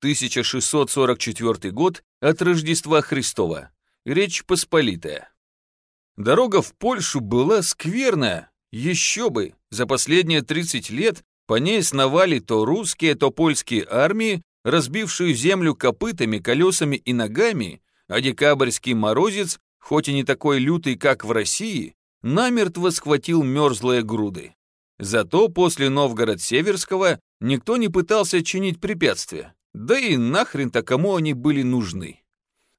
1644 год от Рождества Христова. Речь Посполитая. Дорога в Польшу была скверная, еще бы, за последние 30 лет по ней сновали то русские, то польские армии, разбившие землю копытами, колесами и ногами, а декабрьский морозец, хоть и не такой лютый, как в России, намертво схватил мерзлые груды. Зато после Новгород-Северского никто не пытался чинить препятствия, да и нахрен-то кому они были нужны.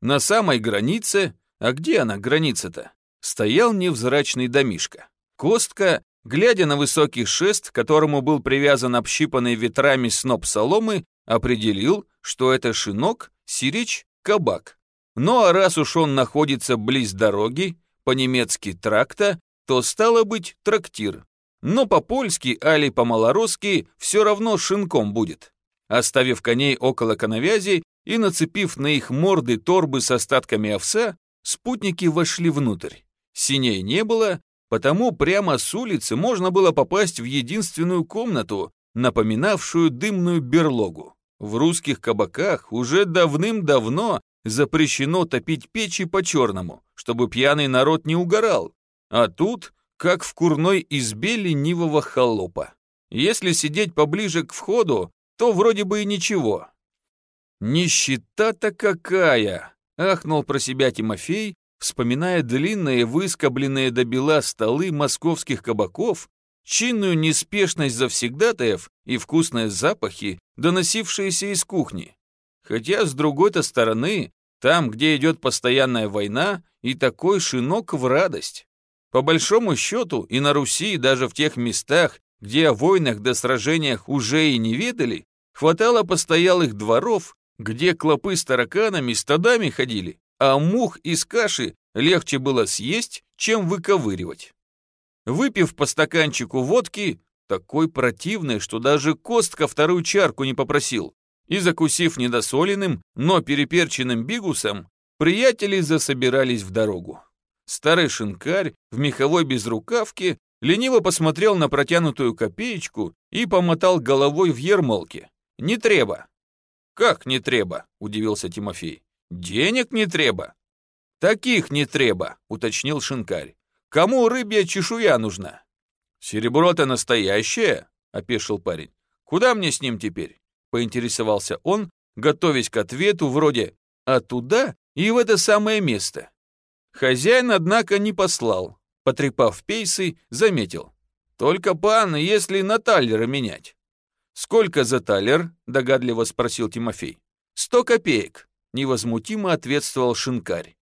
На самой границе, а где она, граница-то, стоял невзрачный домишка. Костка, глядя на высокий шест, к которому был привязан общипанный ветрами сноп соломы, определил, что это шинок, сирич, кабак. Ну а раз уж он находится близ дороги, по-немецки тракта, то стало быть трактир. Но по-польски, али по-малоросски все равно шинком будет. Оставив коней около коновязи и нацепив на их морды торбы с остатками овса, спутники вошли внутрь. Синей не было, потому прямо с улицы можно было попасть в единственную комнату, напоминавшую дымную берлогу. В русских кабаках уже давным-давно запрещено топить печи по-черному, чтобы пьяный народ не угорал. А тут, как в курной избе ленивого холопа. Если сидеть поближе к входу, то вроде бы и ничего. «Нищета-то какая!» — ахнул про себя Тимофей, вспоминая длинные выскобленные до бела столы московских кабаков, чинную неспешность завсегдатаев и вкусные запахи, доносившиеся из кухни. Хотя, с другой-то стороны, там, где идет постоянная война, и такой шинок в радость. По большому счету, и на Руси, и даже в тех местах, где о войнах до сражениях уже и не ведали, хватало постоялых дворов, где клопы с тараканами стадами ходили, а мух из каши легче было съесть, чем выковыривать. Выпив по стаканчику водки, такой противной, что даже Костка вторую чарку не попросил, и закусив недосоленным, но переперченным бигусом, приятели засобирались в дорогу. Старый шинкарь в меховой безрукавке лениво посмотрел на протянутую копеечку и помотал головой в ермолке. «Не треба». «Как не треба?» – удивился Тимофей. «Денег не треба». «Таких не треба», — уточнил шинкарь. «Кому рыбья чешуя нужна?» «Серебро-то настоящее», — опешил парень. «Куда мне с ним теперь?» — поинтересовался он, готовясь к ответу вроде «а туда и в это самое место». Хозяин, однако, не послал. Потрепав пейсы, заметил. «Только, пан, если на таллера менять». «Сколько за таллер?» — догадливо спросил Тимофей. «Сто копеек», невозмутимо ответствовал шинкарь.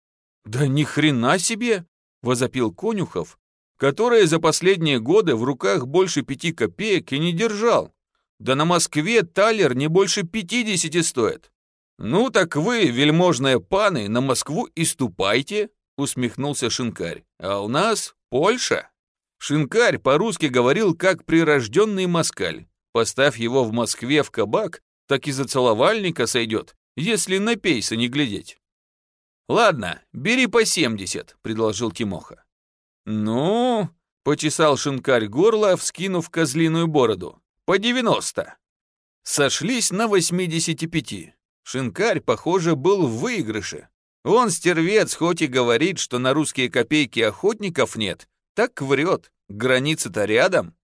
«Да ни хрена себе!» — возопил Конюхов, который за последние годы в руках больше пяти копеек и не держал. Да на Москве талер не больше пятидесяти стоит. «Ну так вы, вельможные паны, на Москву и ступайте», — усмехнулся Шинкарь. «А у нас Польша». Шинкарь по-русски говорил, как прирожденный москаль. Поставь его в Москве в кабак, так и за целовальника сойдет если на пейса не глядеть. «Ладно, бери по семьдесят», — предложил Тимоха. «Ну...» — почесал шинкарь горло, вскинув козлиную бороду. «По девяносто». Сошлись на восьмидесяти пяти. Шинкарь, похоже, был в выигрыше. Он, стервец, хоть и говорит, что на русские копейки охотников нет, так врет, граница-то рядом.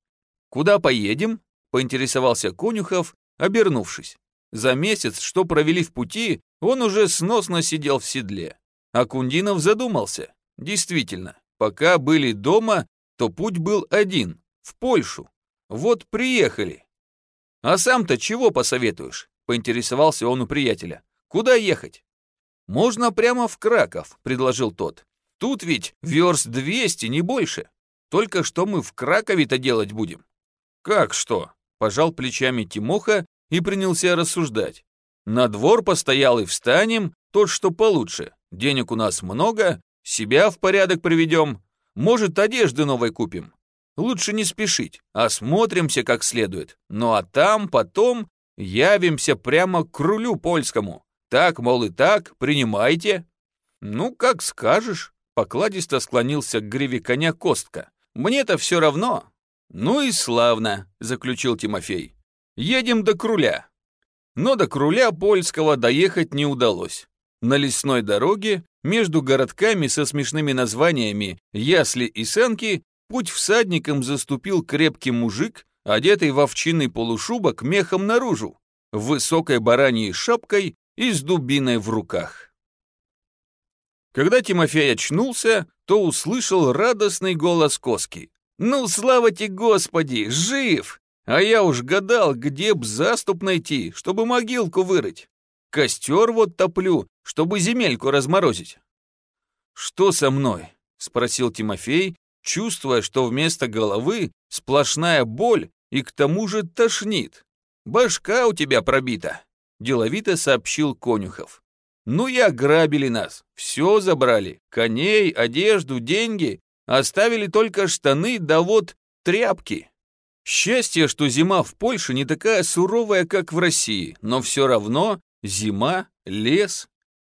«Куда поедем?» — поинтересовался Конюхов, обернувшись. За месяц, что провели в пути, он уже сносно сидел в седле. А Кундинов задумался. Действительно, пока были дома, то путь был один, в Польшу. Вот приехали. А сам-то чего посоветуешь? Поинтересовался он у приятеля. Куда ехать? Можно прямо в Краков, предложил тот. Тут ведь верст 200, не больше. Только что мы в Кракове-то делать будем? Как что? Пожал плечами Тимоха и принялся рассуждать. На двор постоялый встанем, тот, что получше. Денег у нас много, себя в порядок приведем. Может, одежды новой купим. Лучше не спешить, осмотримся как следует. Ну а там потом явимся прямо к рулю польскому. Так, мол, и так, принимайте. Ну, как скажешь. Покладисто склонился к гриве коня Костка. Мне-то все равно. Ну и славно, заключил Тимофей. Едем до Круля». но до Круля Польского доехать не удалось. На лесной дороге между городками со смешными названиями Ясли и Санки путь всадникам заступил крепкий мужик, одетый в овчинный полушубок мехом наружу, высокой бараньей шапкой и с дубиной в руках. Когда Тимофей очнулся, то услышал радостный голос Коски. «Ну, слава тебе, Господи, жив! А я уж гадал, где б заступ найти, чтобы могилку вырыть. Костер вот топлю, чтобы земельку разморозить». «Что со мной?» — спросил Тимофей, чувствуя, что вместо головы сплошная боль и к тому же тошнит. «Башка у тебя пробита», — деловито сообщил Конюхов. «Ну и ограбили нас, все забрали, коней, одежду, деньги, оставили только штаны да вот тряпки». Счастье, что зима в Польше не такая суровая, как в России, но все равно зима, лес.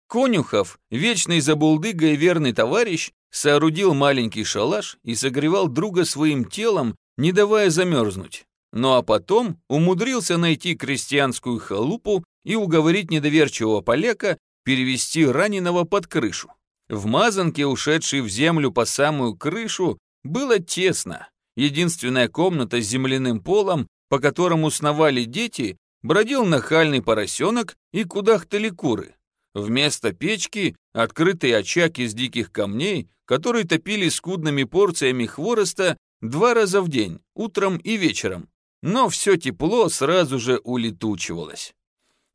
Конюхов, вечный забулдыга и верный товарищ, соорудил маленький шалаш и согревал друга своим телом, не давая замерзнуть. Ну а потом умудрился найти крестьянскую халупу и уговорить недоверчивого поляка перевести раненого под крышу. В мазанке, ушедшей в землю по самую крышу, было тесно. Единственная комната с земляным полом, по которому сновали дети, бродил нахальный поросенок и кудахтали куры. Вместо печки открытый очаг из диких камней, который топили скудными порциями хвороста два раза в день, утром и вечером. Но все тепло сразу же улетучивалось.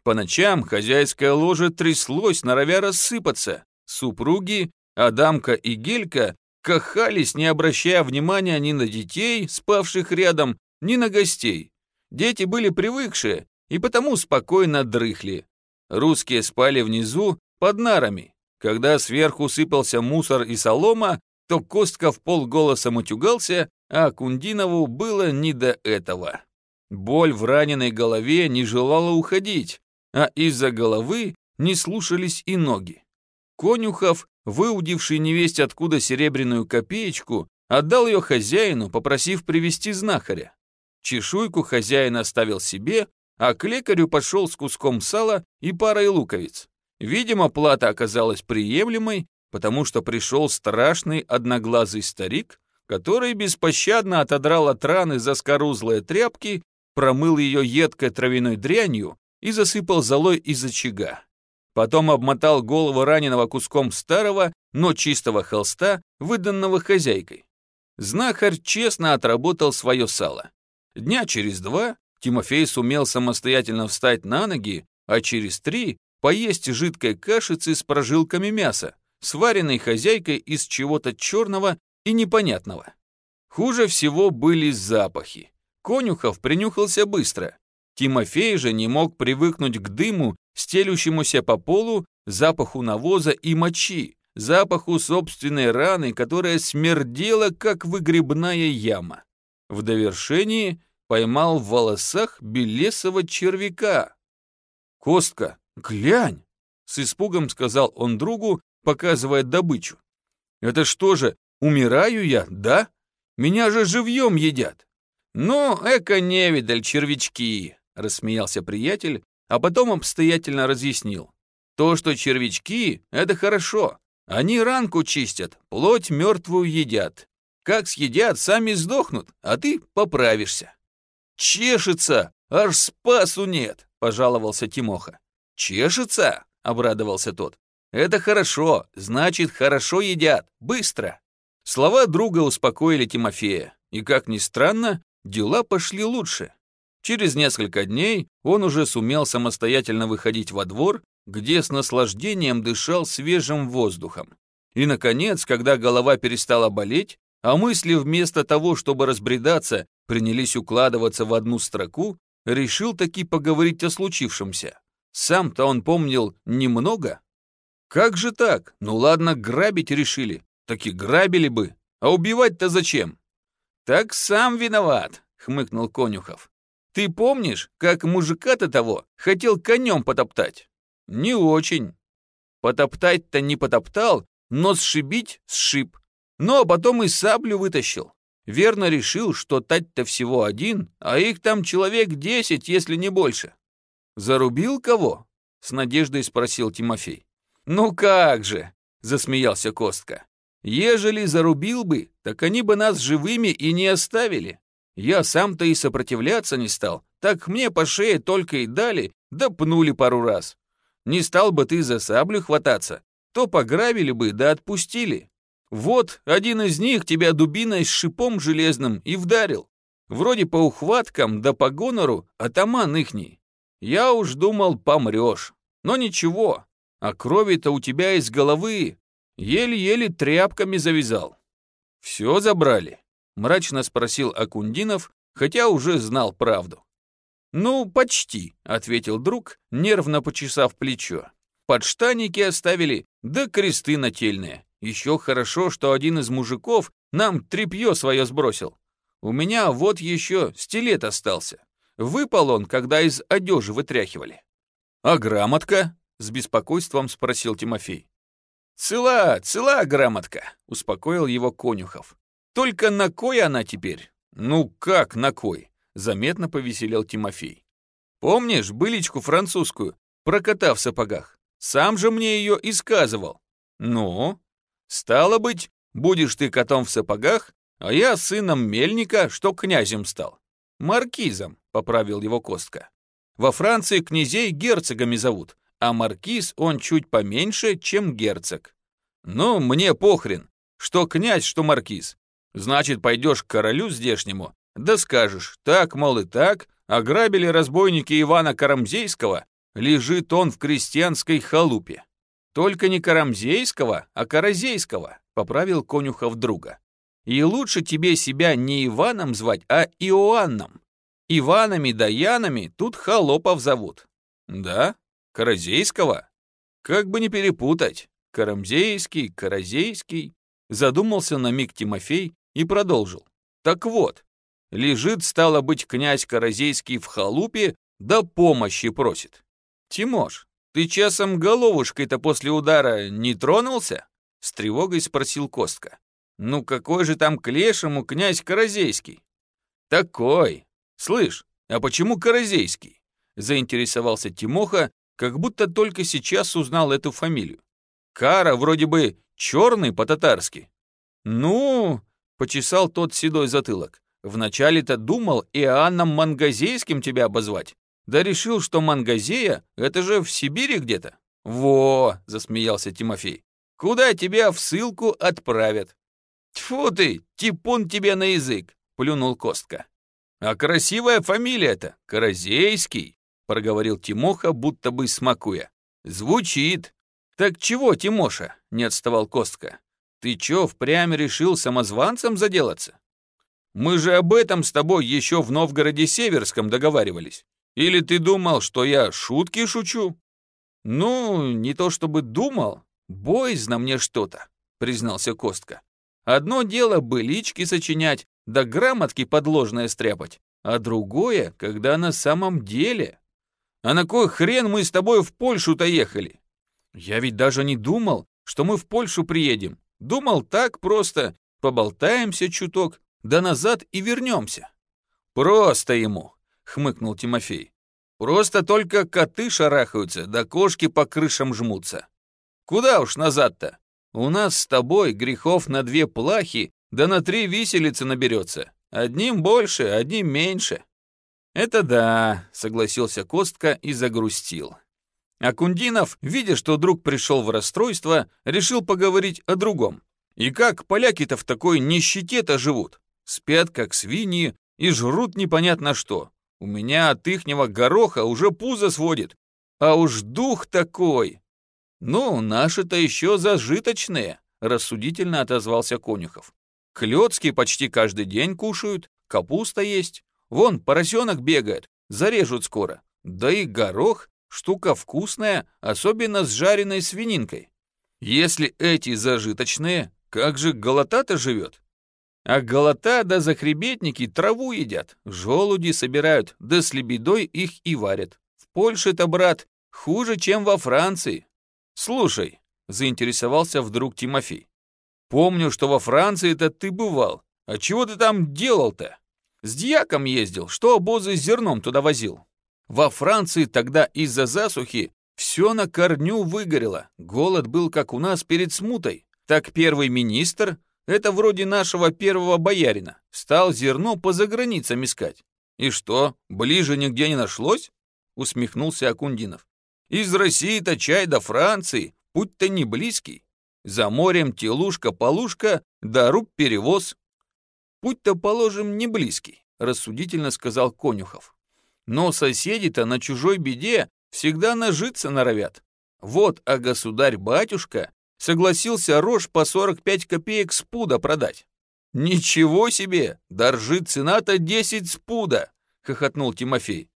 По ночам хозяйское ложе тряслось, норовя рассыпаться. Супруги, Адамка и Гелька, кахались, не обращая внимания ни на детей, спавших рядом, ни на гостей. Дети были привыкшие и потому спокойно дрыхли. Русские спали внизу, под нарами. Когда сверху сыпался мусор и солома, то Костка в полголоса матюгался, а Кундинову было не до этого. Боль в раненой голове не желала уходить, а из-за головы не слушались и ноги. Конюхов, выудивший невесть откуда серебряную копеечку, отдал ее хозяину, попросив привести знахаря. Чешуйку хозяин оставил себе, а к лекарю пошел с куском сала и парой луковиц. Видимо, плата оказалась приемлемой, потому что пришел страшный одноглазый старик, который беспощадно отодрал от раны заскорузлые тряпки, промыл ее едкой травяной дрянью и засыпал золой из очага. Потом обмотал голову раненого куском старого, но чистого холста, выданного хозяйкой. Знахарь честно отработал свое сало. Дня через два Тимофей сумел самостоятельно встать на ноги, а через три поесть жидкой кашицы с прожилками мяса, сваренной хозяйкой из чего-то черного и непонятного. Хуже всего были запахи. Конюхов принюхался быстро. Тимофей же не мог привыкнуть к дыму, стелющемуся по полу, запаху навоза и мочи, запаху собственной раны, которая смердела, как выгребная яма. В довершении поймал в волосах белесого червяка. «Костка, глянь!» — с испугом сказал он другу, показывая добычу. «Это что же, умираю я, да? Меня же живьем едят!» «Ну, эко-невидаль, червячки!» — рассмеялся приятель, а потом обстоятельно разъяснил. «То, что червячки — это хорошо. Они ранку чистят, плоть мертвую едят. Как съедят, сами сдохнут, а ты поправишься». «Чешется! Аж спасу нет!» — пожаловался Тимоха. «Чешется?» — обрадовался тот. «Это хорошо, значит, хорошо едят, быстро». Слова друга успокоили Тимофея, и, как ни странно, дела пошли лучше. Через несколько дней он уже сумел самостоятельно выходить во двор, где с наслаждением дышал свежим воздухом. И, наконец, когда голова перестала болеть, а мысли вместо того, чтобы разбредаться, принялись укладываться в одну строку, решил таки поговорить о случившемся. Сам-то он помнил немного. Как же так? Ну ладно, грабить решили. Так и грабили бы. А убивать-то зачем? Так сам виноват, хмыкнул Конюхов. Ты помнишь, как мужика-то того хотел конем потоптать? Не очень. Потоптать-то не потоптал, но сшибить сшиб. Ну а потом и саблю вытащил. Верно решил, что тать-то всего один, а их там человек десять, если не больше. Зарубил кого? С надеждой спросил Тимофей. Ну как же, засмеялся Костка. Ежели зарубил бы, так они бы нас живыми и не оставили. Я сам-то и сопротивляться не стал, так мне по шее только и дали, да пнули пару раз. Не стал бы ты за саблю хвататься, то пограбили бы да отпустили. Вот, один из них тебя дубиной с шипом железным и вдарил. Вроде по ухваткам да по гонору атаман ихний. Я уж думал, помрешь. Но ничего, а крови-то у тебя из головы. Еле-еле тряпками завязал. Все забрали? Мрачно спросил Акундинов, хотя уже знал правду. «Ну, почти», — ответил друг, нервно почесав плечо. «Подштанники оставили, да кресты нательные. Еще хорошо, что один из мужиков нам тряпье свое сбросил. У меня вот еще стилет остался. Выпал он, когда из одежи вытряхивали». «А грамотка?» — с беспокойством спросил Тимофей. «Цела, цела грамотка», — успокоил его Конюхов. «Только на кой она теперь?» «Ну как на кой?» — заметно повеселел Тимофей. «Помнишь быличку французскую про кота в сапогах? Сам же мне ее и сказывал». «Ну?» «Стало быть, будешь ты котом в сапогах, а я сыном мельника, что князем стал». «Маркизом», — поправил его Костка. «Во Франции князей герцогами зовут, а маркиз он чуть поменьше, чем герцог. Ну, мне похрен, что князь, что маркиз. Значит, пойдешь к королю здешнему, да скажешь, так, мол, и так, ограбили разбойники Ивана Карамзейского, лежит он в крестьянской халупе. Только не Карамзейского, а Каразейского, поправил конюхов друга. И лучше тебе себя не Иваном звать, а Иоанном. Иванами да Янами тут холопов зовут. Да? Каразейского? Как бы не перепутать. Карамзейский, Каразейский. Задумался на миг Тимофей и продолжил. Так вот, лежит, стало быть, князь Каразейский в халупе, да помощи просит. Тимош, ты часом головушкой-то после удара не тронулся? С тревогой спросил Костка. Ну какой же там к лешему князь Каразейский? Такой. Слышь, а почему Каразейский? Заинтересовался Тимоха, как будто только сейчас узнал эту фамилию. Кара вроде бы черный по-татарски. Ну, почесал тот седой затылок. Вначале-то думал Иоанном Мангазейским тебя обозвать. Да решил, что Мангазея — это же в Сибири где-то. Во, засмеялся Тимофей. Куда тебя в ссылку отправят? Тьфу ты, типун тебе на язык, плюнул Костка. А красивая фамилия-то, Каразейский проговорил Тимоха, будто бы смакуя. «Звучит!» «Так чего, Тимоша?» — не отставал Костка. «Ты чё, впрямь решил самозванцем заделаться? Мы же об этом с тобой еще в Новгороде Северском договаривались. Или ты думал, что я шутки шучу?» «Ну, не то чтобы думал, боязно мне что-то», — признался Костка. «Одно дело былички сочинять, да грамотки подложные стряпать, а другое, когда на самом деле...» А на кой хрен мы с тобой в Польшу-то ехали? Я ведь даже не думал, что мы в Польшу приедем. Думал так просто, поболтаемся чуток, да назад и вернемся. Просто ему, хмыкнул Тимофей. Просто только коты шарахаются, да кошки по крышам жмутся. Куда уж назад-то? У нас с тобой грехов на две плахи, да на три виселицы наберется. Одним больше, одним меньше. «Это да», — согласился Костка и загрустил. А Кундинов, видя, что друг пришел в расстройство, решил поговорить о другом. И как поляки-то в такой нищете-то живут? Спят, как свиньи, и жрут непонятно что. У меня от ихнего гороха уже пузо сводит. А уж дух такой! Ну, наши-то еще зажиточные, рассудительно отозвался Конюхов. Клёцки почти каждый день кушают, капуста есть. Вон, поросенок бегает, зарежут скоро. Да и горох — штука вкусная, особенно с жареной свининкой. Если эти зажиточные, как же голота-то живет? А голота да захребетники траву едят, желуди собирают, да с лебедой их и варят. В Польше-то, брат, хуже, чем во Франции. Слушай, заинтересовался вдруг Тимофей. Помню, что во Франции-то ты бывал. А чего ты там делал-то? С дьяком ездил, что обозы с зерном туда возил. Во Франции тогда из-за засухи все на корню выгорело, голод был как у нас перед смутой. Так первый министр, это вроде нашего первого боярина, стал зерно по заграницам искать. И что, ближе нигде не нашлось? Усмехнулся Акундинов. Из России-то чай до Франции, путь-то не близкий. За морем телушка-полушка, да руб перевоз. Путь-то, положим, не близкий, рассудительно сказал Конюхов. Но соседи-то на чужой беде всегда нажиться норовят. Вот, а государь-батюшка согласился рожь по 45 копеек с пуда продать. «Ничего себе! Доржи цена-то 10 спуда!» — хохотнул Тимофей.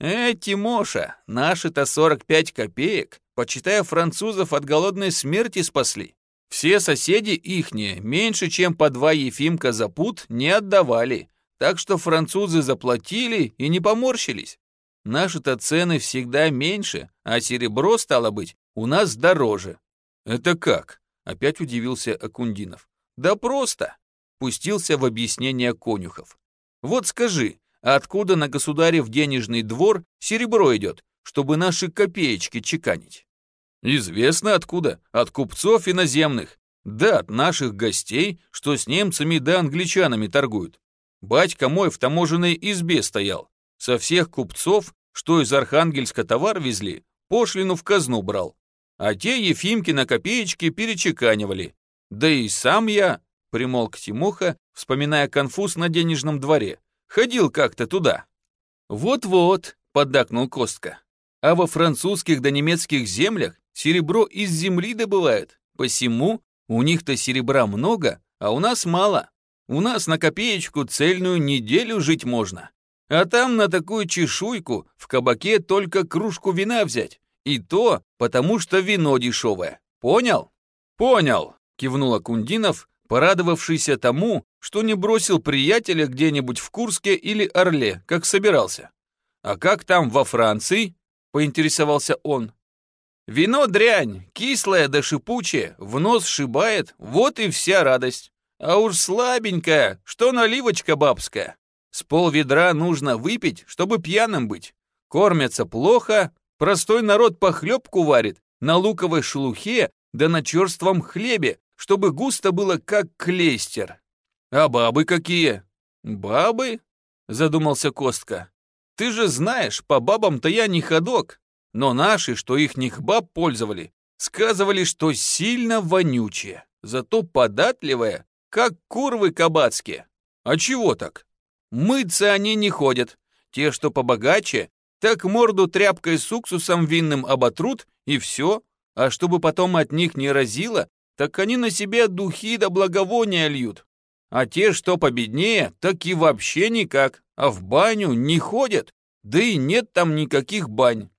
«Э, Тимоша, наши-то 45 копеек, почитая французов от голодной смерти спасли. Все соседи ихние меньше, чем по два Ефимка за пуд не отдавали, так что французы заплатили и не поморщились. Наши-то цены всегда меньше, а серебро, стало быть, у нас дороже». «Это как?» — опять удивился Акундинов. «Да просто пустился в объяснение конюхов. «Вот скажи, откуда на государев денежный двор серебро идет, чтобы наши копеечки чеканить?» «Известно откуда, от купцов иноземных, да от наших гостей, что с немцами да англичанами торгуют. Батька мой в таможенной избе стоял, со всех купцов, что из Архангельска товар везли, пошлину в казну брал, а те Ефимки на копеечки перечеканивали. Да и сам я, примолк Тимоха, вспоминая конфуз на денежном дворе. «Ходил как-то туда». «Вот-вот», — поддакнул Костка. «А во французских да немецких землях серебро из земли добывают. Посему у них-то серебра много, а у нас мало. У нас на копеечку цельную неделю жить можно. А там на такую чешуйку в кабаке только кружку вина взять. И то потому, что вино дешевое. Понял?» «Понял», — кивнул Кундинов, порадовавшийся тому, что не бросил приятеля где-нибудь в Курске или Орле, как собирался. «А как там во Франции?» — поинтересовался он. «Вино дрянь, кислое да шипучее, в нос шибает, вот и вся радость. А уж слабенькая, что наливочка бабская. С пол ведра нужно выпить, чтобы пьяным быть. Кормятся плохо, простой народ похлебку варит, на луковой шелухе да на черством хлебе, чтобы густо было, как клейстер. А бабы какие? Бабы? Задумался Костка. Ты же знаешь, по бабам-то я не ходок. Но наши, что их них баб пользовали, сказывали, что сильно вонючие, зато податливые, как курвы кабацкие. А чего так? Мыться они не ходят. Те, что побогаче, так морду тряпкой с уксусом винным оботрут, и все. А чтобы потом от них не разило, так они на себе духи да благовония льют. А те, что победнее, так и вообще никак, а в баню не ходят, да и нет там никаких бань.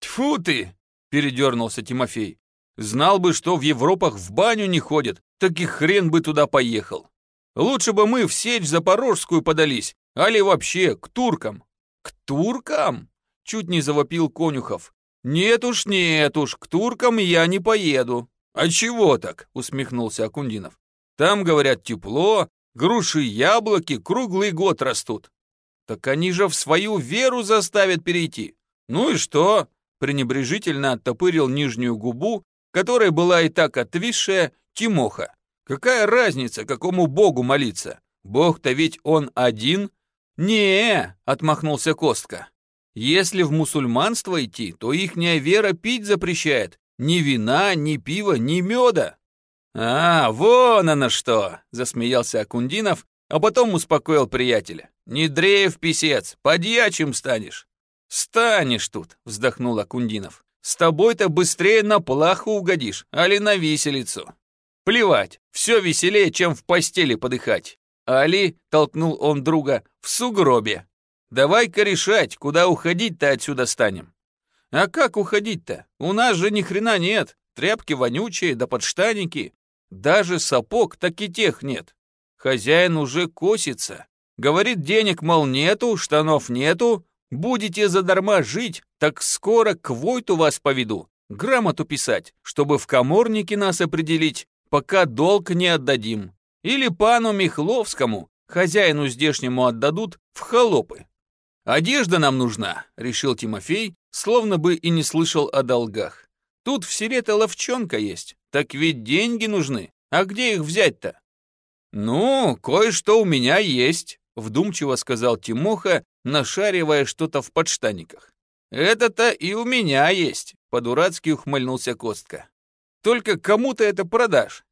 Тьфу ты, передернулся Тимофей. Знал бы, что в Европах в баню не ходят, так и хрен бы туда поехал. Лучше бы мы в сечь запорожскую подались, али вообще к туркам. К туркам? Чуть не завопил Конюхов. Нет уж, нет уж, к туркам я не поеду. «А чего так?» — усмехнулся Акундинов. «Там, говорят, тепло, груши и яблоки круглый год растут». «Так они же в свою веру заставят перейти». «Ну и что?» — пренебрежительно оттопырил нижнюю губу, которая была и так отвисшая, Тимоха. «Какая разница, какому богу молиться? Бог-то ведь он один?» «Не-е», отмахнулся Костка. «Если в мусульманство идти, то ихняя вера пить запрещает, ни вина, ни пива, ни меда. А, вон оно что, засмеялся Акундинов, а потом успокоил приятеля. Не дрейф, писец, подьячим станешь. Станешь тут, вздохнул Акундинов. С тобой-то быстрее на плаху угодишь, али на виселицу. Плевать, все веселее, чем в постели подыхать. Али, толкнул он друга, в сугробе. Давай-ка решать, куда уходить-то отсюда станем. А как уходить-то? У нас же ни хрена нет. Тряпки вонючие, да подштанники. Даже сапог так и тех нет. Хозяин уже косится. Говорит, денег, мол, нету, штанов нету. Будете задарма жить, так скоро к Войту вас поведу. Грамоту писать, чтобы в коморнике нас определить, пока долг не отдадим. Или пану Михловскому, хозяину здешнему отдадут в холопы. «Одежда нам нужна», — решил Тимофей, словно бы и не слышал о долгах. «Тут в селе-то ловчонка есть, так ведь деньги нужны, а где их взять-то?» «Ну, кое-что у меня есть», — вдумчиво сказал Тимоха, нашаривая что-то в подштаниках. «Это-то и у меня есть», — по-дурацки ухмыльнулся Костка. «Только кому ты это продашь?»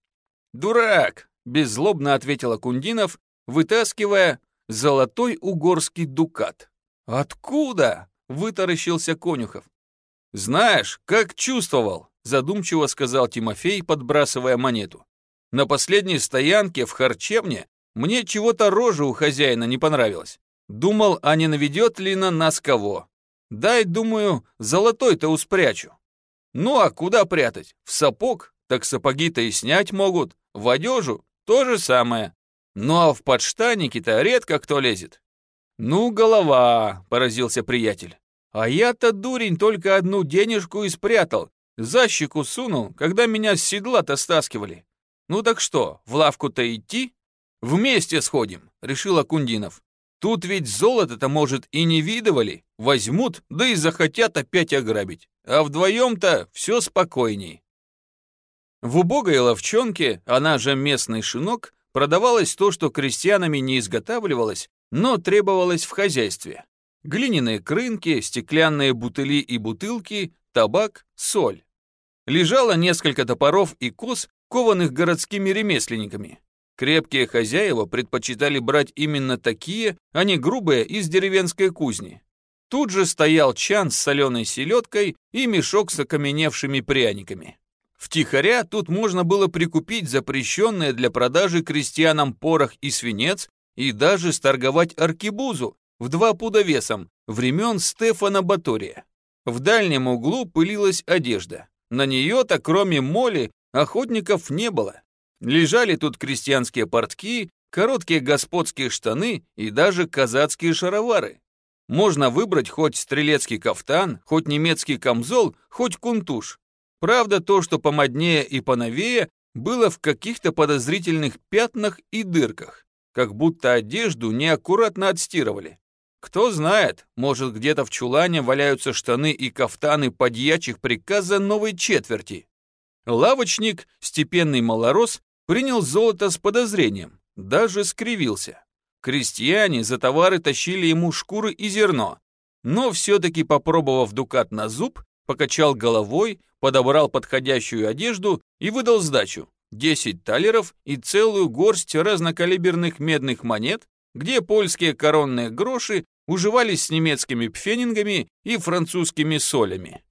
«Дурак», — беззлобно ответил Акундинов, вытаскивая золотой угорский дукат. «Откуда?» — вытаращился Конюхов. «Знаешь, как чувствовал», — задумчиво сказал Тимофей, подбрасывая монету. «На последней стоянке в харчевне мне чего-то рожа у хозяина не понравилась. Думал, а не наведет ли на нас кого. Дай, думаю, золотой-то успрячу. Ну а куда прятать? В сапог? Так сапоги-то и снять могут. В одежу? То же самое. Ну а в подштанники-то редко кто лезет. «Ну, голова!» — поразился приятель. «А я-то, дурень, только одну денежку и спрятал. За щеку сунул, когда меня с седла-то стаскивали. Ну так что, в лавку-то идти?» «Вместе сходим», — решил Акундинов. «Тут ведь золото-то, может, и не видывали. Возьмут, да и захотят опять ограбить. А вдвоем-то все спокойней». В убогой ловчонке, она же местный шинок, продавалось то, что крестьянами не изготавливалось, но требовалось в хозяйстве. Глиняные крынки, стеклянные бутыли и бутылки, табак, соль. Лежало несколько топоров и кос, кованых городскими ремесленниками. Крепкие хозяева предпочитали брать именно такие, а не грубые из деревенской кузни. Тут же стоял чан с соленой селедкой и мешок с окаменевшими пряниками. Втихаря тут можно было прикупить запрещенные для продажи крестьянам порох и свинец и даже сторговать аркибузу в два пуда весом времен Стефана Батория. В дальнем углу пылилась одежда. На нее-то, кроме моли, охотников не было. Лежали тут крестьянские портки, короткие господские штаны и даже казацкие шаровары. Можно выбрать хоть стрелецкий кафтан, хоть немецкий камзол, хоть кунтуш. Правда, то, что помоднее и поновее, было в каких-то подозрительных пятнах и дырках как будто одежду неаккуратно отстирывали. Кто знает, может где-то в чулане валяются штаны и кафтаны подьячих приказа новой четверти. Лавочник, степенный малорос, принял золото с подозрением, даже скривился. Крестьяне за товары тащили ему шкуры и зерно, но все-таки, попробовав дукат на зуб, покачал головой, подобрал подходящую одежду и выдал сдачу. 10 талеров и целую горсть разнокалиберных медных монет, где польские коронные гроши уживались с немецкими пфенингами и французскими солями.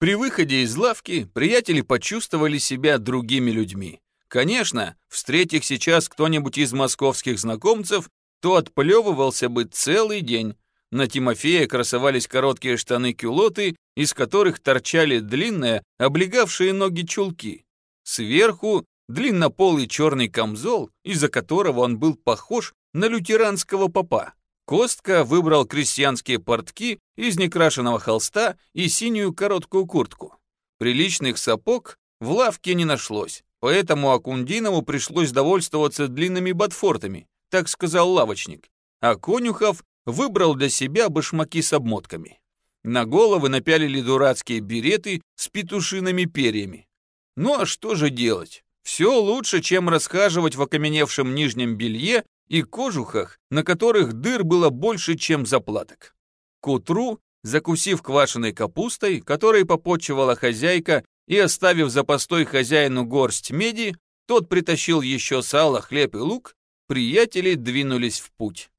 При выходе из лавки приятели почувствовали себя другими людьми. Конечно, встретив сейчас кто-нибудь из московских знакомцев, то отплевывался бы целый день. На Тимофея красовались короткие штаны-кюлоты, из которых торчали длинные, облегавшие ноги чулки. Сверху длиннополый черный камзол, из-за которого он был похож на лютеранского попа. Костка выбрал крестьянские портки из некрашенного холста и синюю короткую куртку. Приличных сапог в лавке не нашлось, поэтому Акундинову пришлось довольствоваться длинными ботфортами, так сказал лавочник, а Конюхов выбрал для себя башмаки с обмотками. На головы напялили дурацкие береты с петушиными перьями. Ну а что же делать? Все лучше, чем расхаживать в окаменевшем нижнем белье и кожухах, на которых дыр было больше, чем заплаток. К утру, закусив квашеной капустой, которой попотчевала хозяйка, и оставив за постой хозяину горсть меди, тот притащил еще сало, хлеб и лук, приятели двинулись в путь.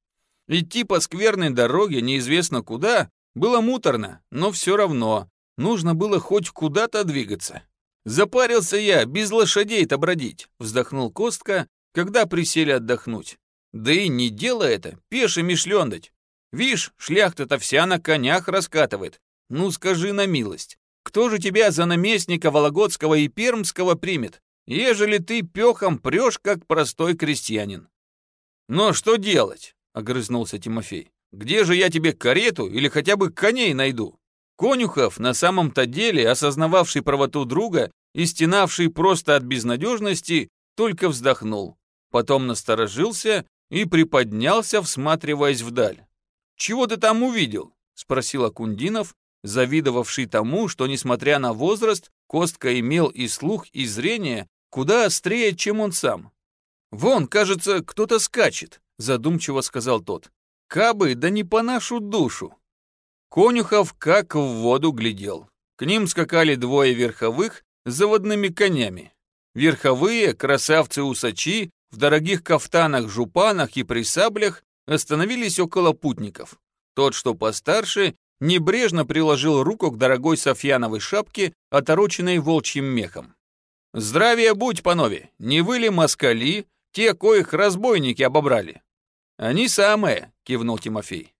Идти по скверной дороге неизвестно куда было муторно, но все равно нужно было хоть куда-то двигаться. «Запарился я, без лошадей-то бродить», — вздохнул Костка, когда присели отдохнуть. «Да и не дело это, пешими шлендать. Вишь, шляхта-то вся на конях раскатывает. Ну скажи на милость, кто же тебя за наместника Вологодского и Пермского примет, ежели ты пехом прешь, как простой крестьянин?» «Но что делать?» — огрызнулся Тимофей. «Где же я тебе карету или хотя бы коней найду?» Конюхов, на самом-то деле осознававший правоту друга и стенавший просто от безнадежности, только вздохнул. Потом насторожился и приподнялся, всматриваясь вдаль. чего ты там увидел?» — спросил Акундинов, завидовавший тому, что, несмотря на возраст, Костка имел и слух, и зрение куда острее, чем он сам. «Вон, кажется, кто-то скачет», — задумчиво сказал тот. «Кабы, да не по нашу душу». Конюхов как в воду глядел. К ним скакали двое верховых с заводными конями. Верховые, красавцы-усачи, в дорогих кафтанах-жупанах и при саблях остановились около путников. Тот, что постарше, небрежно приложил руку к дорогой софьяновой шапке, отороченной волчьим мехом. «Здравия будь, панове! Не вы ли москали, те, коих разбойники обобрали?» «Они самые», — кивнул Тимофей.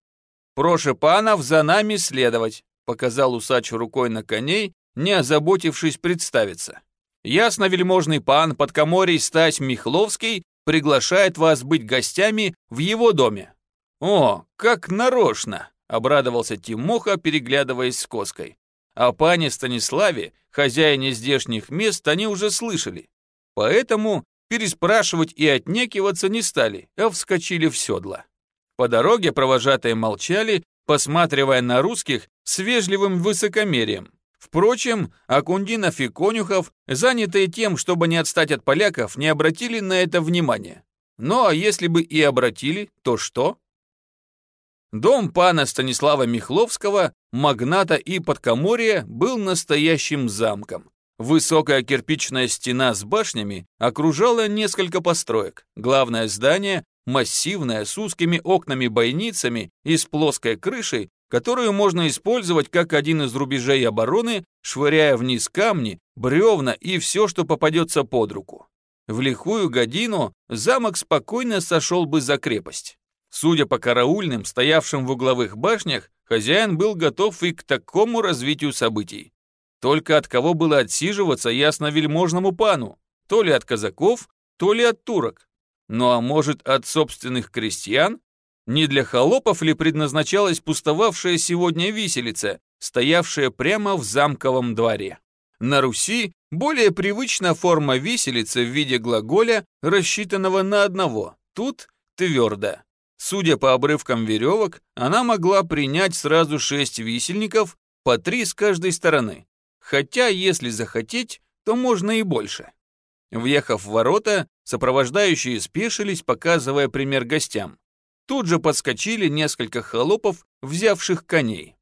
«Проше панов за нами следовать», — показал усач рукой на коней, не озаботившись представиться. «Ясно, вельможный пан подкоморий Стась Михловский приглашает вас быть гостями в его доме». «О, как нарочно!» Обрадовался Тимоха, переглядываясь с Коской. О пане Станиславе, хозяине здешних мест, они уже слышали. Поэтому переспрашивать и отнекиваться не стали, а вскочили в седла. По дороге провожатые молчали, посматривая на русских с вежливым высокомерием. Впрочем, Акундинов и Конюхов, занятые тем, чтобы не отстать от поляков, не обратили на это внимания. Ну а если бы и обратили, то что? Дом пана Станислава Михловского, магната и подкоморья, был настоящим замком. Высокая кирпичная стена с башнями окружала несколько построек. Главное здание, массивное, с узкими окнами-бойницами и с плоской крышей, которую можно использовать как один из рубежей обороны, швыряя вниз камни, бревна и все, что попадется под руку. В лихую годину замок спокойно сошел бы за крепость. Судя по караульным, стоявшим в угловых башнях, хозяин был готов и к такому развитию событий. Только от кого было отсиживаться, ясно вельможному пану, то ли от казаков, то ли от турок. Ну а может, от собственных крестьян? Не для холопов ли предназначалась пустовавшая сегодня виселица, стоявшая прямо в замковом дворе? На Руси более привычна форма виселицы в виде глаголя, рассчитанного на одного, тут твердо. Судя по обрывкам веревок, она могла принять сразу шесть висельников, по три с каждой стороны. Хотя, если захотеть, то можно и больше. Въехав в ворота, сопровождающие спешились, показывая пример гостям. Тут же подскочили несколько холопов, взявших коней.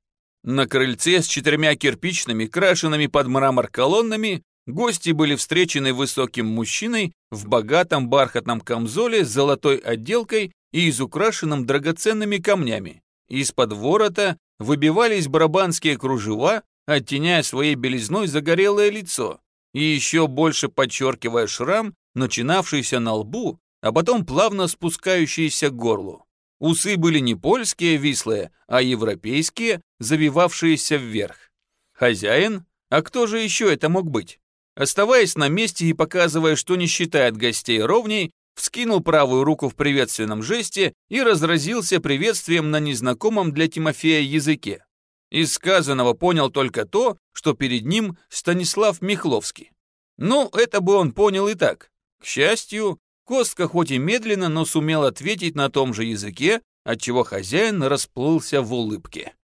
На крыльце с четырьмя кирпичными, крашенными под мрамор колоннами, гости были встречены высоким мужчиной в богатом бархатном камзоле с золотой отделкой и изукрашенным драгоценными камнями. Из-под ворота выбивались барабанские кружева, оттеняя своей белизной загорелое лицо и еще больше подчеркивая шрам, начинавшийся на лбу, а потом плавно спускающийся к горлу. Усы были не польские вислые, а европейские, завивавшиеся вверх. Хозяин? А кто же еще это мог быть? Оставаясь на месте и показывая, что не считает гостей ровней, вскинул правую руку в приветственном жесте и разразился приветствием на незнакомом для Тимофея языке. Из сказанного понял только то, что перед ним Станислав Михловский. Ну, это бы он понял и так. К счастью, Костка хоть и медленно, но сумел ответить на том же языке, отчего хозяин расплылся в улыбке.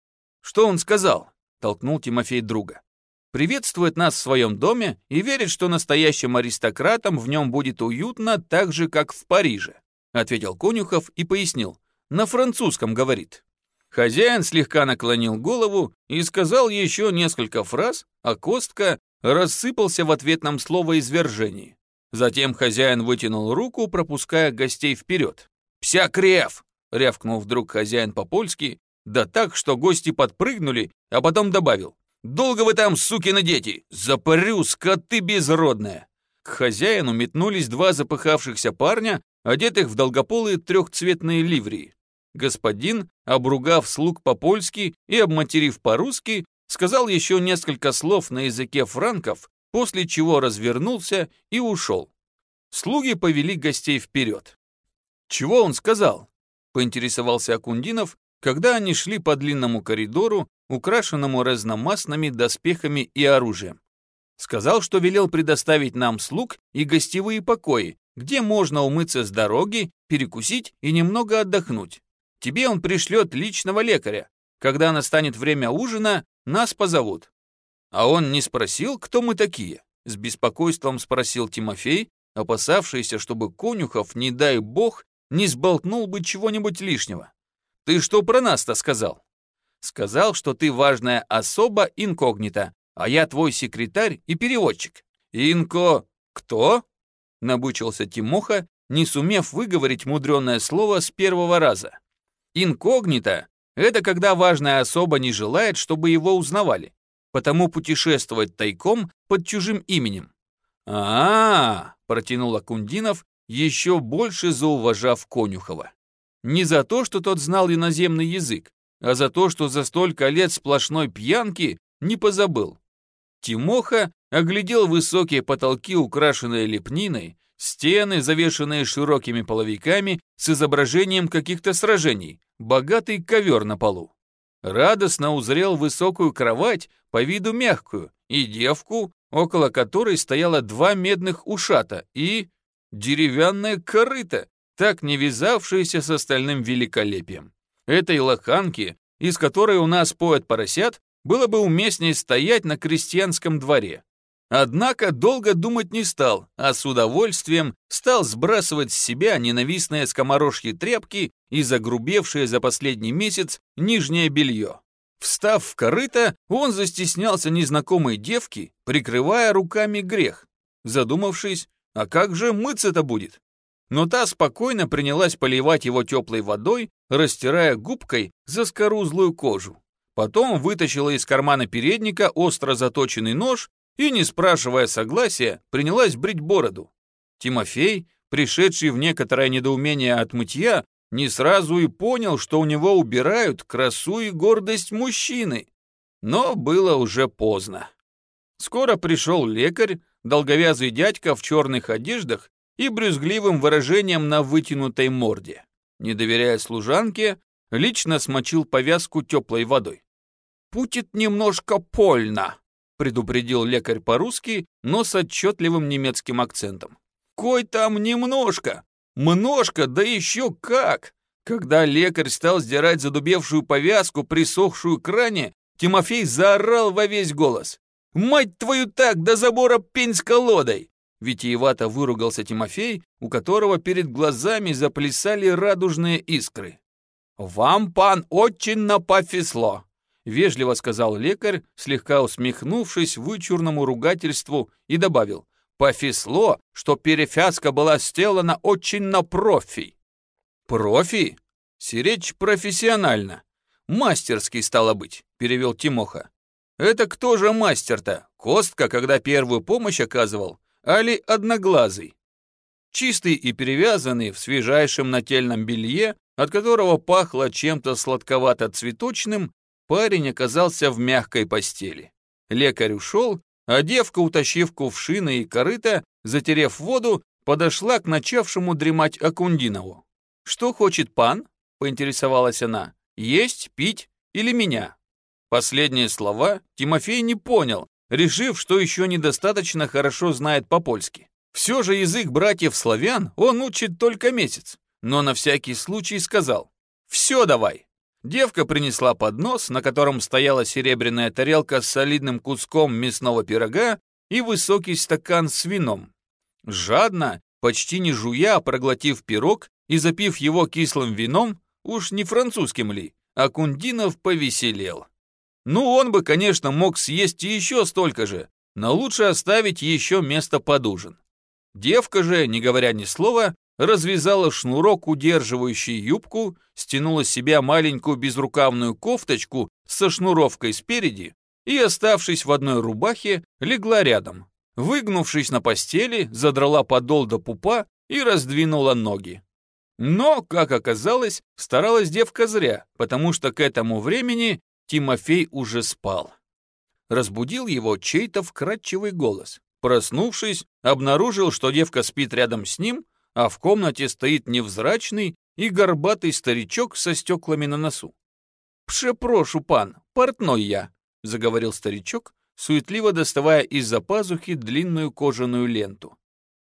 «Что он сказал?» — толкнул Тимофей друга приветствует нас в своем доме и верит, что настоящим аристократам в нем будет уютно так же, как в Париже», ответил Конюхов и пояснил. «На французском говорит». Хозяин слегка наклонил голову и сказал еще несколько фраз, а Костка рассыпался в ответном словоизвержении. Затем хозяин вытянул руку, пропуская гостей вперед. «Пся крев!» — рявкнул вдруг хозяин по-польски, да так, что гости подпрыгнули, а потом добавил. Долго вы там, сукины дети? Запарю, скоты безродные!» К хозяину метнулись два запыхавшихся парня, одетых в долгополые трехцветные ливрии. Господин, обругав слуг по-польски и обматерив по-русски, сказал еще несколько слов на языке франков, после чего развернулся и ушел. Слуги повели гостей вперед. «Чего он сказал?» — поинтересовался Акундинов, когда они шли по длинному коридору, украшенному разномастными доспехами и оружием. Сказал, что велел предоставить нам слуг и гостевые покои, где можно умыться с дороги, перекусить и немного отдохнуть. Тебе он пришлет личного лекаря. Когда настанет время ужина, нас позовут». А он не спросил, кто мы такие? С беспокойством спросил Тимофей, опасавшийся, чтобы Конюхов, не дай бог, не сболтнул бы чего-нибудь лишнего. «Ты что про нас-то сказал?» «Сказал, что ты важная особа инкогнита, а я твой секретарь и переводчик». «Инко... кто?» — набучился Тимоха, не сумев выговорить мудреное слово с первого раза. «Инкогнито — это когда важная особа не желает, чтобы его узнавали, потому путешествовать тайком под чужим именем». «А-а-а!» — протянул Акундинов, еще больше зауважав Конюхова. Не за то, что тот знал иноземный язык, а за то, что за столько лет сплошной пьянки не позабыл. Тимоха оглядел высокие потолки, украшенные лепниной, стены, завешенные широкими половиками с изображением каких-то сражений, богатый ковер на полу. Радостно узрел высокую кровать, по виду мягкую, и девку, около которой стояло два медных ушата и деревянное корыто, так не вязавшееся с остальным великолепием. Этой лоханки, из которой у нас поят поросят, было бы уместнее стоять на крестьянском дворе. Однако долго думать не стал, а с удовольствием стал сбрасывать с себя ненавистные скоморожьи тряпки и загрубевшее за последний месяц нижнее белье. Встав в корыто, он застеснялся незнакомой девки, прикрывая руками грех. Задумавшись, а как же мыться-то будет? Но та спокойно принялась поливать его теплой водой, растирая губкой заскорузлую кожу. Потом вытащила из кармана передника остро заточенный нож и, не спрашивая согласия, принялась брить бороду. Тимофей, пришедший в некоторое недоумение от мытья, не сразу и понял, что у него убирают красу и гордость мужчины. Но было уже поздно. Скоро пришел лекарь, долговязый дядька в черных одеждах и брюзгливым выражением на вытянутой морде. Не доверяя служанке, лично смочил повязку теплой водой. «Путит немножко польно», — предупредил лекарь по-русски, но с отчетливым немецким акцентом. «Кой там немножко? Множко, да еще как!» Когда лекарь стал сдирать задубевшую повязку, присохшую к ране, Тимофей заорал во весь голос. «Мать твою так, до забора пень с колодой!» Витиевато выругался Тимофей, у которого перед глазами заплясали радужные искры. «Вам, пан, очень напофисло!» — вежливо сказал лекарь, слегка усмехнувшись вычурному ругательству, и добавил. «Пофисло, что перефяска была сделана очень на профи». «Профи? Сиречь профессионально. Мастерский, стало быть», — перевел Тимоха. Это кто же мастер-то? Костка, когда первую помощь оказывал? Али одноглазый? Чистый и перевязанный в свежайшем нательном белье, от которого пахло чем-то сладковато-цветочным, парень оказался в мягкой постели. Лекарь ушел, а девка, утащив кувшины и корыто, затерев воду, подошла к начавшему дремать Акундинову. «Что хочет пан?» — поинтересовалась она. «Есть, пить или меня?» Последние слова Тимофей не понял, решив, что еще недостаточно хорошо знает по-польски. Все же язык братьев-славян он учит только месяц, но на всякий случай сказал «Все давай». Девка принесла поднос, на котором стояла серебряная тарелка с солидным куском мясного пирога и высокий стакан с вином. Жадно, почти не жуя, проглотив пирог и запив его кислым вином, уж не французским ли, Акундинов повеселел. Ну, он бы, конечно, мог съесть еще столько же, но лучше оставить еще место под ужин. Девка же, не говоря ни слова, развязала шнурок, удерживающий юбку, стянула с себя маленькую безрукавную кофточку со шнуровкой спереди и, оставшись в одной рубахе, легла рядом. Выгнувшись на постели, задрала подол до пупа и раздвинула ноги. Но, как оказалось, старалась девка зря, потому что к этому времени Тимофей уже спал. Разбудил его чей-то вкрадчивый голос. Проснувшись, обнаружил, что девка спит рядом с ним, а в комнате стоит невзрачный и горбатый старичок со стеклами на носу. «Пшепрошу, пан, портной я», — заговорил старичок, суетливо доставая из-за пазухи длинную кожаную ленту.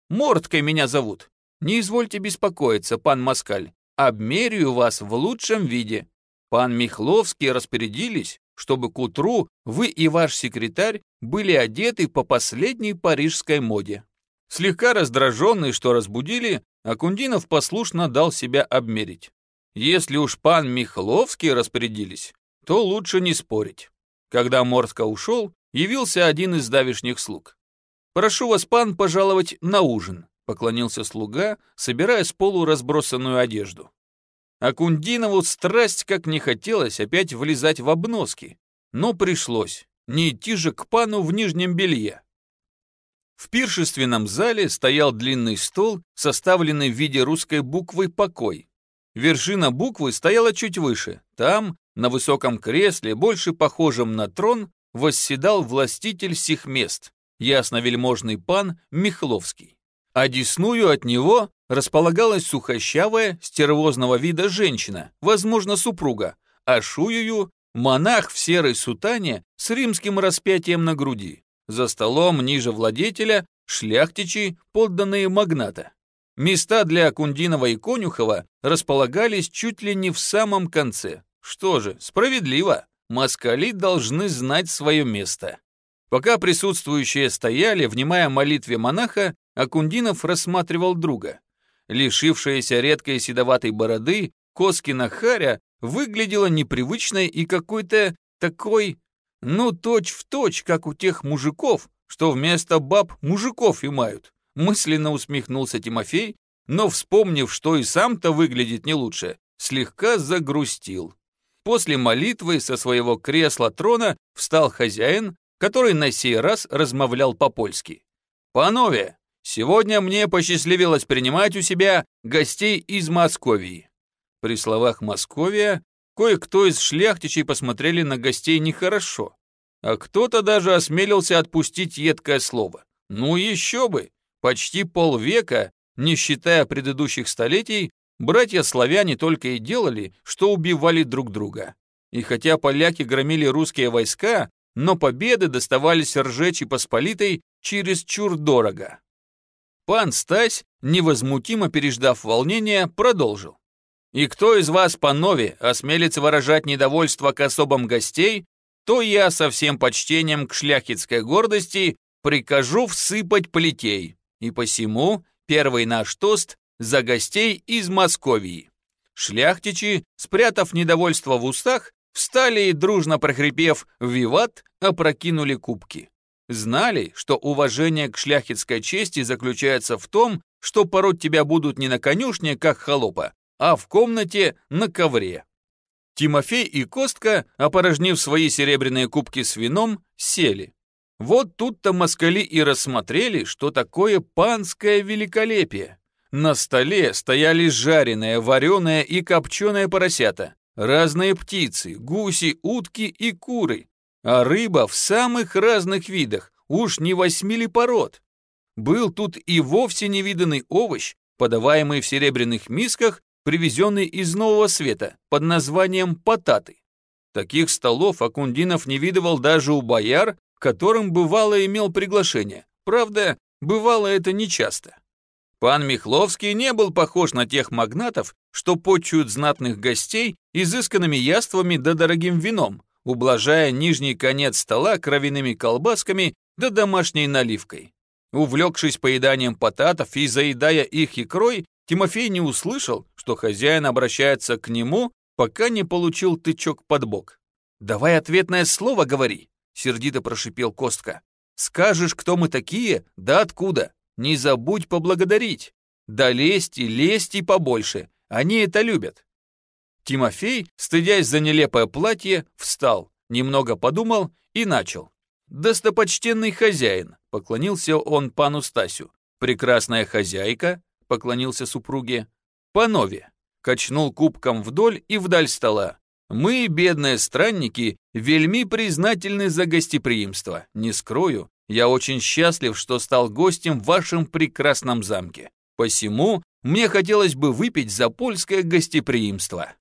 «Мордкой меня зовут. Не извольте беспокоиться, пан Москаль. обмерю вас в лучшем виде. Пан Михловский распорядились, чтобы к утру вы и ваш секретарь были одеты по последней парижской моде. Слегка раздраженный, что разбудили, Акундинов послушно дал себя обмерить. Если уж пан Михловский распорядились, то лучше не спорить. Когда Морска ушел, явился один из давишних слуг. «Прошу вас, пан, пожаловать на ужин», — поклонился слуга, собирая с полу разбросанную одежду. Акундинову страсть как не хотелось опять влезать в обноски, но пришлось, не идти же к пану в нижнем белье. В пиршественном зале стоял длинный стол, составленный в виде русской буквы «покой». Вершина буквы стояла чуть выше. Там, на высоком кресле, больше похожем на трон, восседал властитель сих мест, ясновельможный пан Михловский. А десную от него располагалась сухощавая, стервозного вида женщина, возможно, супруга, а шуюю – монах в серой сутане с римским распятием на груди. За столом ниже владетеля – шляхтичи, подданные магната. Места для Кундинова и Конюхова располагались чуть ли не в самом конце. Что же, справедливо, москали должны знать свое место. Пока присутствующие стояли, внимая молитве монаха, Акундинов рассматривал друга. Лишившаяся редкой седоватой бороды, Коскина Харя выглядела непривычной и какой-то такой, ну, точь-в-точь, как у тех мужиков, что вместо баб мужиков имают. Мысленно усмехнулся Тимофей, но, вспомнив, что и сам-то выглядит не лучше, слегка загрустил. После молитвы со своего кресла трона встал хозяин, который на сей раз размовлял по-польски. «Панове, Сегодня мне посчастливилось принимать у себя гостей из Московии. При словах «Московия» кое-кто из шляхтичей посмотрели на гостей нехорошо, а кто-то даже осмелился отпустить едкое слово. Ну еще бы! Почти полвека, не считая предыдущих столетий, братья-славяне только и делали, что убивали друг друга. И хотя поляки громили русские войска, но победы доставались Ржечи Посполитой чересчур дорого. Пан Стась, невозмутимо переждав волнение, продолжил. «И кто из вас, панове, осмелится выражать недовольство к особам гостей, то я со всем почтением к шляхетской гордости прикажу всыпать плетей. И посему первый наш тост за гостей из Московии». Шляхтичи, спрятав недовольство в устах, встали и, дружно прохрипев «Виват», опрокинули кубки. Знали, что уважение к шляхетской чести заключается в том, что пороть тебя будут не на конюшне, как холопа, а в комнате на ковре. Тимофей и Костка, опорожнив свои серебряные кубки с вином, сели. Вот тут-то москали и рассмотрели, что такое панское великолепие. На столе стояли жареное, вареное и копченое поросята, разные птицы, гуси, утки и куры, а рыба в самых разных видах, уж не восьми ли пород. Был тут и вовсе невиданный овощ, подаваемый в серебряных мисках, привезенный из Нового Света, под названием потаты. Таких столов Акундинов не видывал даже у бояр, которым бывало имел приглашение. Правда, бывало это нечасто. Пан Михловский не был похож на тех магнатов, что почуют знатных гостей изысканными яствами да дорогим вином, ублажая нижний конец стола кровяными колбасками да домашней наливкой. Увлекшись поеданием потатов и заедая их икрой, Тимофей не услышал, что хозяин обращается к нему, пока не получил тычок под бок. «Давай ответное слово говори», — сердито прошипел Костка. «Скажешь, кто мы такие, да откуда. Не забудь поблагодарить. Да лезть и лезть и побольше. Они это любят. Тимофей, стыдясь за нелепое платье, встал, немного подумал и начал. «Достопочтенный хозяин», — поклонился он пану Стасю. «Прекрасная хозяйка», — поклонился супруге. «Панове», — качнул кубком вдоль и вдаль стола. «Мы, бедные странники, вельми признательны за гостеприимство. Не скрою, я очень счастлив, что стал гостем в вашем прекрасном замке. Посему мне хотелось бы выпить за польское гостеприимство».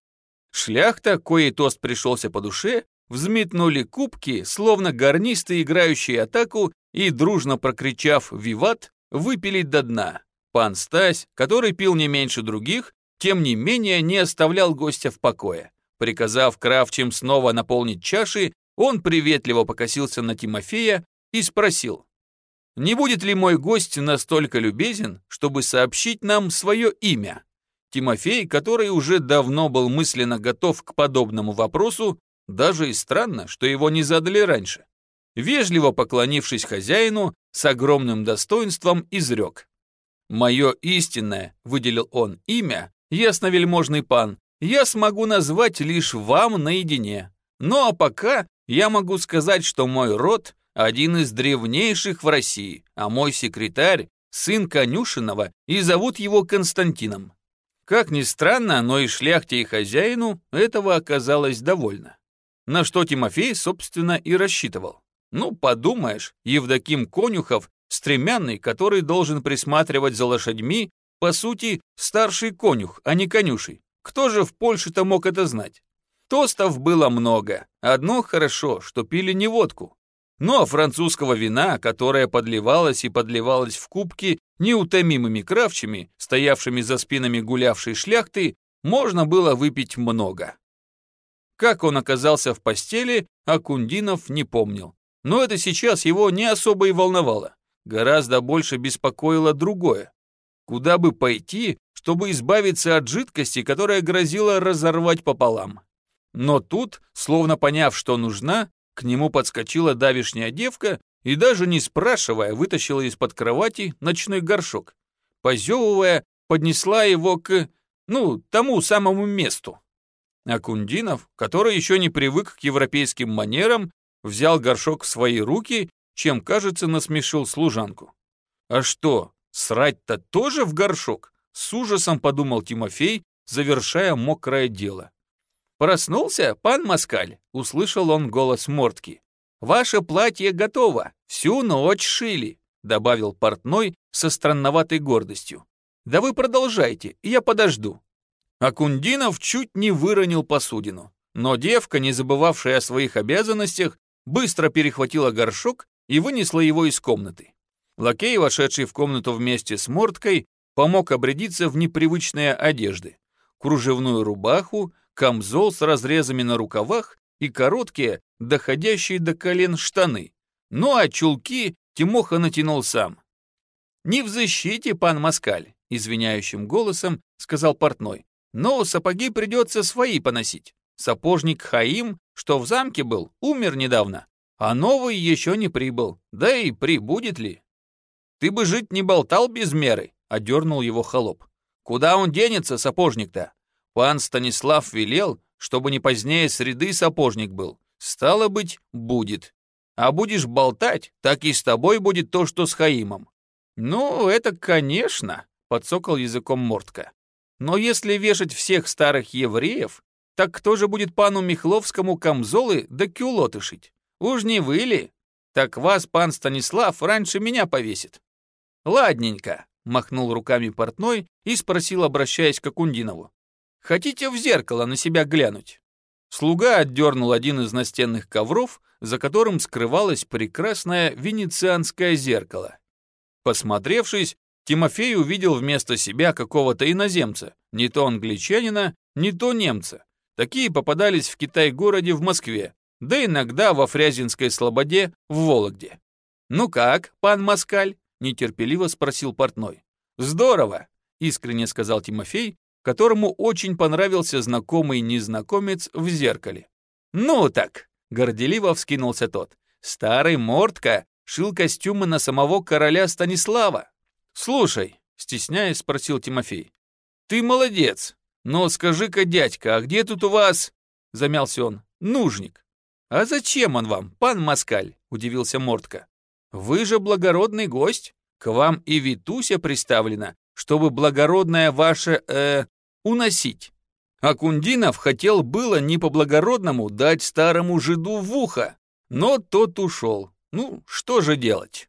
Шляхта, коей тост пришелся по душе, взметнули кубки, словно гарнисты, играющие атаку, и, дружно прокричав «Виват!», выпили до дна. Пан Стась, который пил не меньше других, тем не менее не оставлял гостя в покое. Приказав кравчим снова наполнить чаши, он приветливо покосился на Тимофея и спросил, «Не будет ли мой гость настолько любезен, чтобы сообщить нам свое имя?» Тимофей, который уже давно был мысленно готов к подобному вопросу, даже и странно, что его не задали раньше. Вежливо поклонившись хозяину, с огромным достоинством изрек. «Мое истинное», — выделил он, — «имя, ясновельможный пан, я смогу назвать лишь вам наедине. Ну а пока я могу сказать, что мой род один из древнейших в России, а мой секретарь — сын Конюшинова, и зовут его Константином. Как ни странно, но и шляхте, и хозяину этого оказалось довольно. На что Тимофей, собственно, и рассчитывал. Ну, подумаешь, Евдоким Конюхов, стремянный, который должен присматривать за лошадьми, по сути, старший конюх, а не конюшей. Кто же в Польше-то мог это знать? Тостов было много. Одно хорошо, что пили не водку. Но французского вина, которое подливалось и подливалось в кубки неутомимыми кравчами, стоявшими за спинами гулявшей шляхты, можно было выпить много. Как он оказался в постели, Акундинов не помнил. Но это сейчас его не особо и волновало. Гораздо больше беспокоило другое. Куда бы пойти, чтобы избавиться от жидкости, которая грозила разорвать пополам? Но тут, словно поняв, что нужна, к нему подскочила давишняя девка и даже не спрашивая, вытащила из-под кровати ночной горшок. Позевывая, поднесла его к, ну, тому самому месту. Акундинов, который еще не привык к европейским манерам, взял горшок в свои руки, чем, кажется, насмешил служанку. «А что, срать-то тоже в горшок?» С ужасом подумал Тимофей, завершая мокрое дело. «Проснулся, пан Москаль?» — услышал он голос Мортки. «Ваше платье готово, всю ночь шили», — добавил портной со странноватой гордостью. «Да вы продолжайте, я подожду». Акундинов чуть не выронил посудину, но девка, не забывавшая о своих обязанностях, быстро перехватила горшок и вынесла его из комнаты. Лакей, вошедший в комнату вместе с Морткой, помог обрядиться в непривычные одежды. Кружевную рубаху, камзол с разрезами на рукавах и короткие, доходящие до колен штаны. Ну а чулки Тимоха натянул сам. «Не в защите, пан Москаль», — извиняющим голосом сказал портной. «Но сапоги придется свои поносить. Сапожник Хаим, что в замке был, умер недавно, а новый еще не прибыл, да и прибудет ли? Ты бы жить не болтал без меры, одернул его холоп. Куда он денется, сапожник-то? Пан Станислав велел, чтобы не позднее среды сапожник был. Стало быть, будет. А будешь болтать, так и с тобой будет то, что с Хаимом. Ну, это, конечно, подсокал языком Мортка. Но если вешать всех старых евреев, так кто же будет пану Михловскому камзолы да кюлоты шить? Уж не вы ли? Так вас пан Станислав раньше меня повесит. Ладненько, махнул руками портной и спросил, обращаясь к Акундинову. Хотите в зеркало на себя глянуть? Слуга отдернул один из настенных ковров, за которым скрывалось прекрасное венецианское зеркало. Посмотревшись, Тимофей увидел вместо себя какого-то иноземца, не то англичанина, не то немца. Такие попадались в Китай-городе в Москве, да иногда во Фрязинской Слободе в Вологде. «Ну как, пан Москаль?» — нетерпеливо спросил портной. «Здорово!» — искренне сказал Тимофей, которому очень понравился знакомый незнакомец в зеркале. «Ну так!» — горделиво вскинулся тот. «Старый Мортка шил костюмы на самого короля Станислава». «Слушай», — стесняясь, спросил Тимофей, — «ты молодец, «Но скажи-ка, дядька, а где тут у вас...» — замялся он. «Нужник». «А зачем он вам, пан Москаль?» — удивился Мортка. «Вы же благородный гость. К вам и Витуся приставлена, чтобы благородное ваше, э, уносить». А Кундинов хотел было не по-благородному дать старому жиду в ухо, но тот ушел. Ну, что же делать?